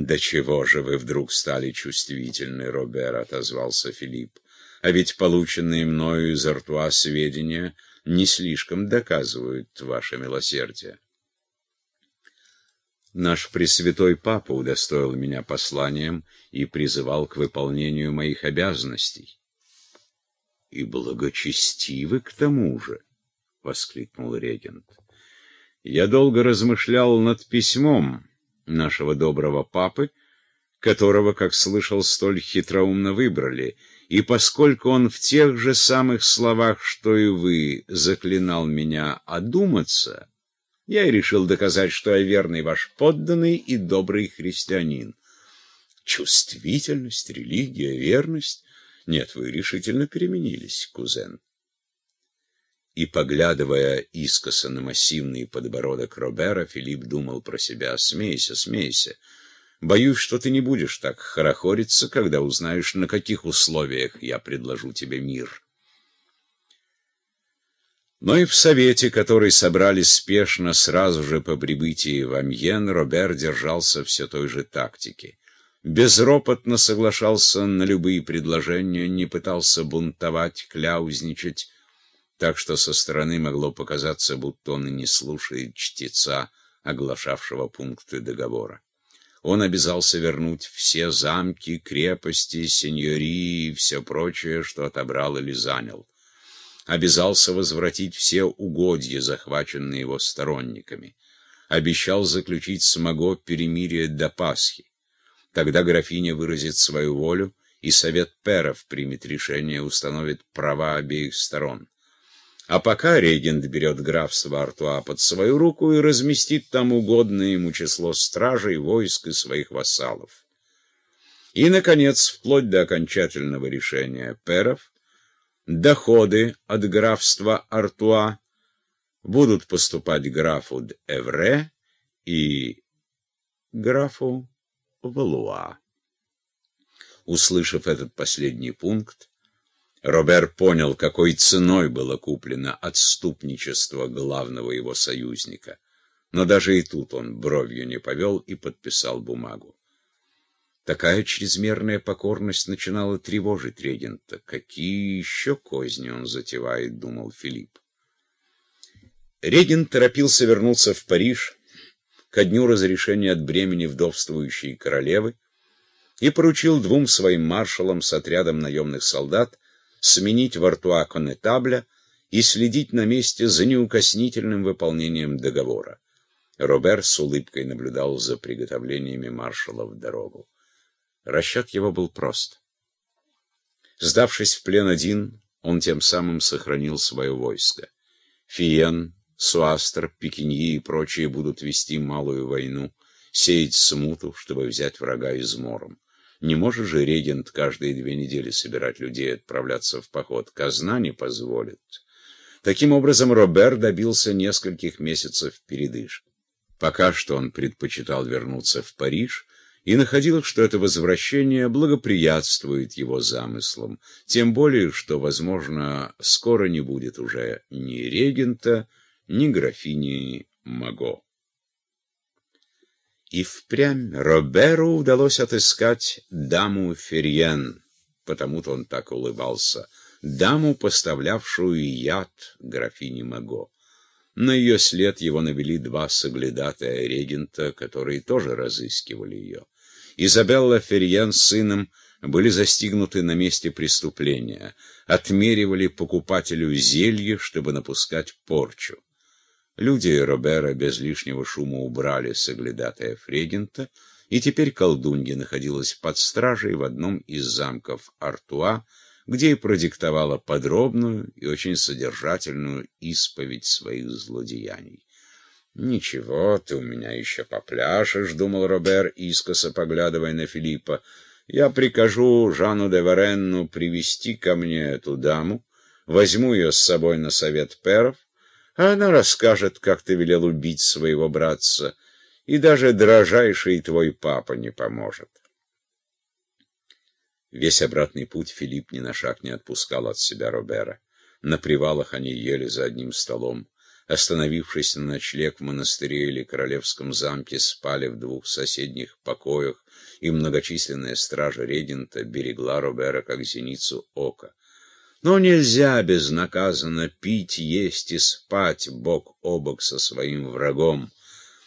«Да чего же вы вдруг стали чувствительны, Робер?» — отозвался Филипп. «А ведь полученные мною из Артуа сведения не слишком доказывают ваше милосердие». Наш Пресвятой Папа удостоил меня посланием и призывал к выполнению моих обязанностей. — И благочестивы к тому же, — воскликнул регент. Я долго размышлял над письмом нашего доброго папы, которого, как слышал, столь хитроумно выбрали, и поскольку он в тех же самых словах, что и вы, заклинал меня одуматься, я и решил доказать, что я верный ваш подданный и добрый христианин. Чувствительность, религия, верность? Нет, вы решительно переменились, кузен. И, поглядывая искоса на массивный подбородок Робера, Филипп думал про себя, смейся, смейся. Боюсь, что ты не будешь так хорохориться, когда узнаешь, на каких условиях я предложу тебе мир. Но и в совете, который собрали спешно сразу же по прибытии в Амьен, Робер держался все той же тактики. Безропотно соглашался на любые предложения, не пытался бунтовать, кляузничать, так что со стороны могло показаться, будто он и не слушает чтеца, оглашавшего пункты договора. Он обязался вернуть все замки, крепости, сеньории и все прочее, что отобрал или занял обязался возвратить все угодья, захваченные его сторонниками, обещал заключить с Маго перемирие до Пасхи. Тогда графиня выразит свою волю, и совет перов примет решение, установит права обеих сторон. А пока регент берет графство Артуа под свою руку и разместит там угодное ему число стражей, войск и своих вассалов. И, наконец, вплоть до окончательного решения перов, доходы от графства Артуа будут поступать графу Эвре и графу Валуа. Услышав этот последний пункт, Робер понял, какой ценой было куплено отступничество главного его союзника. Но даже и тут он бровью не повел и подписал бумагу. Такая чрезмерная покорность начинала тревожить регента. Какие еще козни он затевает, думал Филипп. Регент торопился вернуться в Париж ко дню разрешения от бремени вдовствующей королевы и поручил двум своим маршалам с отрядом наемных солдат сменить в Артуа конетабля и следить на месте за неукоснительным выполнением договора. Робер с улыбкой наблюдал за приготовлениями маршала в дорогу. Расчет его был прост. Сдавшись в плен один, он тем самым сохранил свое войско. Фиен, Суастер, Пекиньи и прочие будут вести малую войну, сеять смуту, чтобы взять врага измором. Не может же регент каждые две недели собирать людей и отправляться в поход. Казна не позволит. Таким образом, Робер добился нескольких месяцев передышки. Пока что он предпочитал вернуться в Париж, и находил, что это возвращение благоприятствует его замыслам, тем более, что, возможно, скоро не будет уже ни регента, ни графини Маго. И впрямь Роберу удалось отыскать даму Ферьен, потому-то он так улыбался, даму, поставлявшую яд графине Маго. На ее след его навели два соглядатая регента, которые тоже разыскивали ее. Изабелла Ферьян с сыном были застигнуты на месте преступления, отмеривали покупателю зелье, чтобы напускать порчу. Люди Робера без лишнего шума убрали соглядатая Фрегента, и теперь колдунья находилась под стражей в одном из замков Артуа, где и продиктовала подробную и очень содержательную исповедь своих злодеяний. «Ничего, ты у меня еще попляшешь», — думал Робер, искоса поглядывая на Филиппа. «Я прикажу Жану де Варенну привести ко мне эту даму, возьму ее с собой на совет перов, а она расскажет, как ты велел убить своего братца, и даже дрожайший твой папа не поможет». Весь обратный путь Филипп ни на шаг не отпускал от себя Робера. На привалах они ели за одним столом. остановившись на ночлег в монастыре или королевском замке, спали в двух соседних покоях, и многочисленная стража регента берегла Робера как зеницу ока. Но нельзя безнаказанно пить, есть и спать бок о бок со своим врагом.